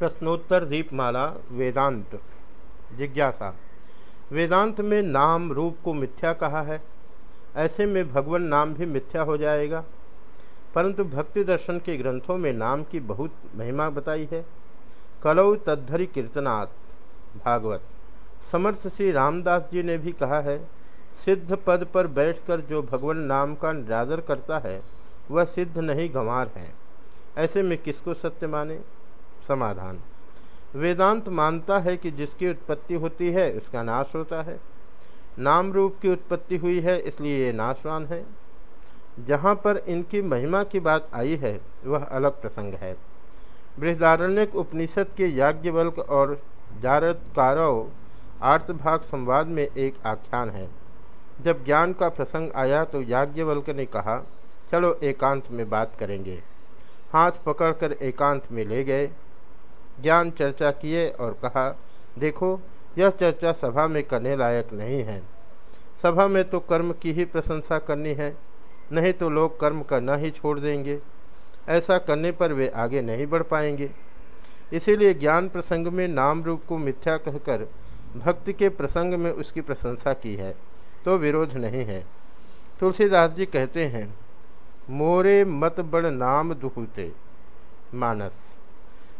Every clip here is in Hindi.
प्रश्नोत्तर दीपमाला, वेदांत। जिज्ञासा, वेदांत में नाम रूप को मिथ्या कहा है। ऐसे में भगवान नाम भी मिथ्या हो जाएगा। परंतु भक्ति दर्शन के ग्रंथों में नाम की बहुत महिमा बताई है। कलौ तद्धरि कीर्तनात्, भागवत। समर्थ श्री रामदास जी ने भी कहा है, सिद्ध पद पर बैठकर जो भगवान नाम का निरादर करता है, वह सिद्ध नहीं गंवार है। ऐसे में किसको सत्य माने? समाधान। वेदांत मानता है कि जिसकी उत्पत्ति होती है, उसका नाश होता है। नाम रूप की उत्पत्ति हुई है, इसलिए ये नाशवान है। जहाँ पर इनकी महिमा की बात आई है, वह अलग प्रसंग है। बृहदारण्यक उपनिषद के याज्ञवल्क और जारद कारव संवाद में एक आख्यान है। जब ज्ञान का प्रसंग आया तो याज्ञवल्क ने कहा, चलो एकांत में बात करेंगे। हाथ पकड़कर एकांत में ले गए। ज्ञान चर्चा किए और कहा, देखो, यह चर्चा सभा में करने लायक नहीं है। सभा में तो कर्म की ही प्रशंसा करनी है, नहीं तो लोग कर्म करना ही छोड़ देंगे। ऐसा करने पर वे आगे नहीं बढ़ पाएँगे। इसीलिए ज्ञान प्रसंग में नाम रूप को मिथ्या कहकर भक्ति के प्रसंग में उसकी प्रशंसा की है तो विरोध नहीं है। तुलसीदास जी कहते हैं, मोरे मत बड़ नाम दुहते, मानस।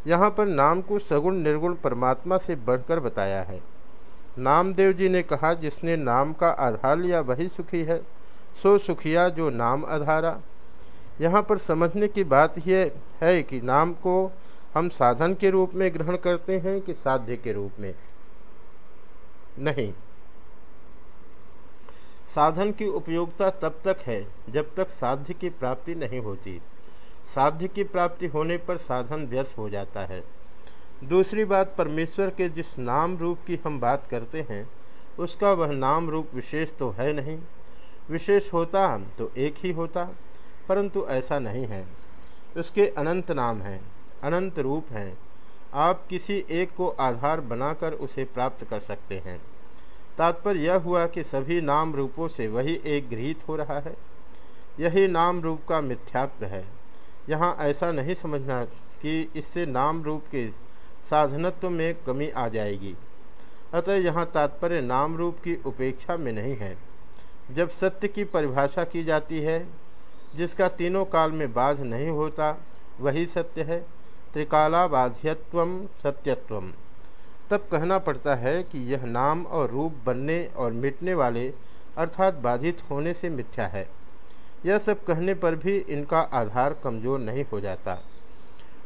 यहाँ पर नाम को सगुण निर्गुण परमात्मा से बढ़कर बताया है। नामदेव जी ने कहा, जिसने नाम का आधार लिया वही सुखी है, सो सुखिया जो नाम आधारा। यहाँ पर समझने की बात यह है कि नाम को हम साधन के रूप में ग्रहण करते हैं कि साध्य के रूप में? नहीं। साधन की उपयोगिता तब तक है जब तक साध्य की प्राप्ति नहीं होती। साध्य की प्राप्ति होने पर साधन व्यर्थ हो जाता है। दूसरी बात, परमेश्वर के जिस नाम रूप की हम बात करते हैं, उसका वह नाम रूप विशेष तो है नहीं। विशेष होता तो एक ही होता, परंतु ऐसा नहीं है। उसके अनंत नाम हैं, अनंत रूप हैं। आप किसी एक को आधार बनाकर उसे प्राप्त कर सकते हैं। तात्पर्य यह हुआ कि सभी नाम रूपों से वही एक गृहित हो रहा है। यही नाम रूप का मिथ्यात्व है। यहाँ ऐसा नहीं समझना कि इससे नाम रूप के साधनत्व में कमी आ जाएगी। अतः यहाँ तात्पर्य नाम रूप की उपेक्षा में नहीं है। जब सत्य की परिभाषा की जाती है, जिसका तीनों काल में बाध नहीं होता, वही सत्य है। त्रिकाला बाध्यत्व सत्यत्व। तब कहना पड़ता है कि यह नाम और रूप बनने और मिटने वाले अर्थात बाधित होने से मिथ्या है। यह सब कहने पर भी इनका आधार कमज़ोर नहीं हो जाता।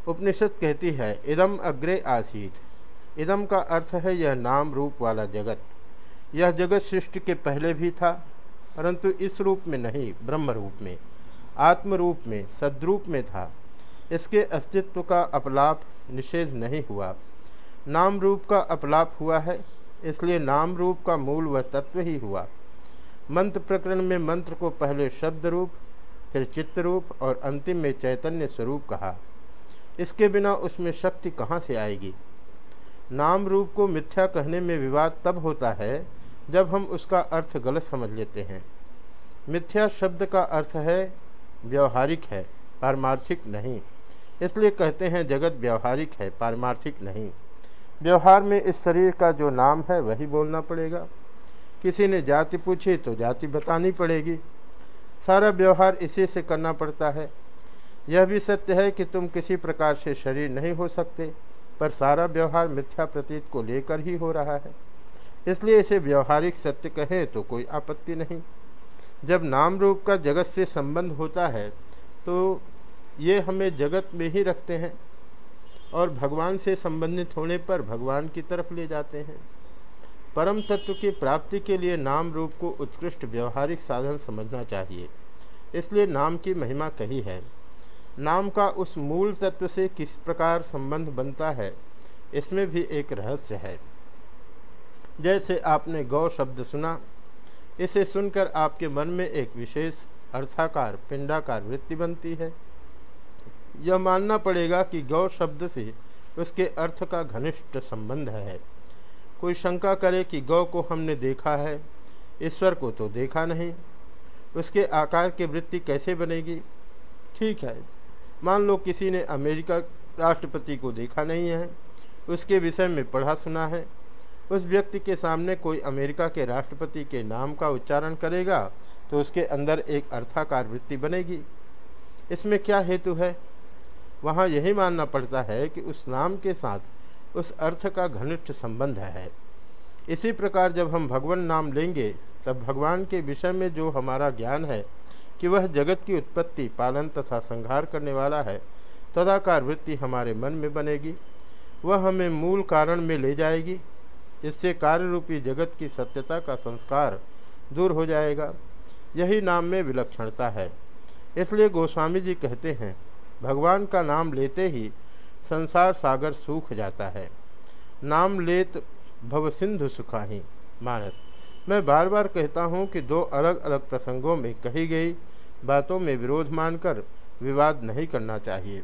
उपनिषद कहती है, इदम अग्रे आसीत। इदम का अर्थ है यह नाम रूप वाला जगत। यह जगत सृष्टि के पहले भी था, परंतु इस रूप में नहीं, ब्रह्म रूप में। आत्म रूप में, सद्रूप में था। इसके अस्तित्व का अपलाप निषेध नहीं हुआ। नाम रूप का अपलाप हुआ है, इसलिए नाम रूप का मूल वह तत्व ही हुआ। मंत्र प्रकरण में मंत्र को पहले शब्द रूप, फिर चित्त रूप और अंतिम में चैतन्य स्वरूप कहा। इसके बिना उसमें शक्ति कहाँ से आएगी? नाम रूप को मिथ्या कहने में विवाद तब होता है जब हम उसका अर्थ गलत समझ लेते हैं। मिथ्या शब्द का अर्थ है व्यवहारिक है, पारमार्थिक नहीं। इसलिए कहते हैं जगत व्यवहारिक है, पारमार्थिक नहीं। व्यवहार में इस शरीर का जो नाम है वही बोलना पड़ेगा। किसी ने जाति पूछी तो जाति बतानी पड़ेगी। सारा व्यवहार इसी से करना पड़ता है। यह भी सत्य है कि तुम किसी प्रकार से शरीर नहीं हो सकते, पर सारा व्यवहार मिथ्या प्रतीत को लेकर ही हो रहा है। इसलिए इसे व्यवहारिक सत्य कहे तो कोई आपत्ति नहीं। जब नाम रूप का जगत से संबंध होता है तो ये हमें जगत में ही रखते हैं और भगवान से संबंधित होने पर भगवान की तरफ़ ले जाते हैं। परम तत्व की प्राप्ति के लिए नाम रूप को उत्कृष्ट व्यवहारिक साधन समझना चाहिए। इसलिए नाम की महिमा कही है। नाम का उस मूल तत्व से किस प्रकार संबंध बनता है, इसमें भी एक रहस्य है। जैसे आपने गौ शब्द सुना, इसे सुनकर आपके मन में एक विशेष अर्थाकार, पिंडाकार वृत्ति बनती है। यह मानना पड़ेगा कि गौ शब्द से उसके अर्थ का घनिष्ठ संबंध है। कोई शंका करे कि गौ को हमने देखा है, ईश्वर को तो देखा नहीं। उसके आकार की वृत्ति कैसे बनेगी? ठीक है, मान लो किसी ने अमेरिका राष्ट्रपति को देखा नहीं है, उसके विषय में पढ़ा सुना है, उस व्यक्ति के सामने कोई अमेरिका के राष्ट्रपति के नाम का उच्चारण करेगा तो उसके अंदर एक अर्थाकार वृत्ति बनेगी। इसमें क्या हेतु है? वहाँ यही मानना पड़ता है कि उस नाम के साथ उस अर्थ का घनिष्ठ संबंध है। इसी प्रकार जब हम भगवान नाम लेंगे, तब भगवान के विषय में जो हमारा ज्ञान है कि वह जगत की उत्पत्ति, पालन तथा संहार करने वाला है, तदाकार वृत्ति हमारे मन में बनेगी। वह हमें मूल कारण में ले जाएगी। इससे कार्य रूपी जगत की सत्यता का संस्कार दूर हो जाएगा। यही नाम में विलक्षणता है। इसलिए गोस्वामी जी कहते हैं, भगवान का नाम लेते ही संसार सागर सूख जाता है। नाम लेत भव सिंधु सुखाही। मानस, मैं बार बार कहता हूँ कि दो अलग अलग प्रसंगों में कही गई बातों में विरोध मानकर विवाद नहीं करना चाहिए।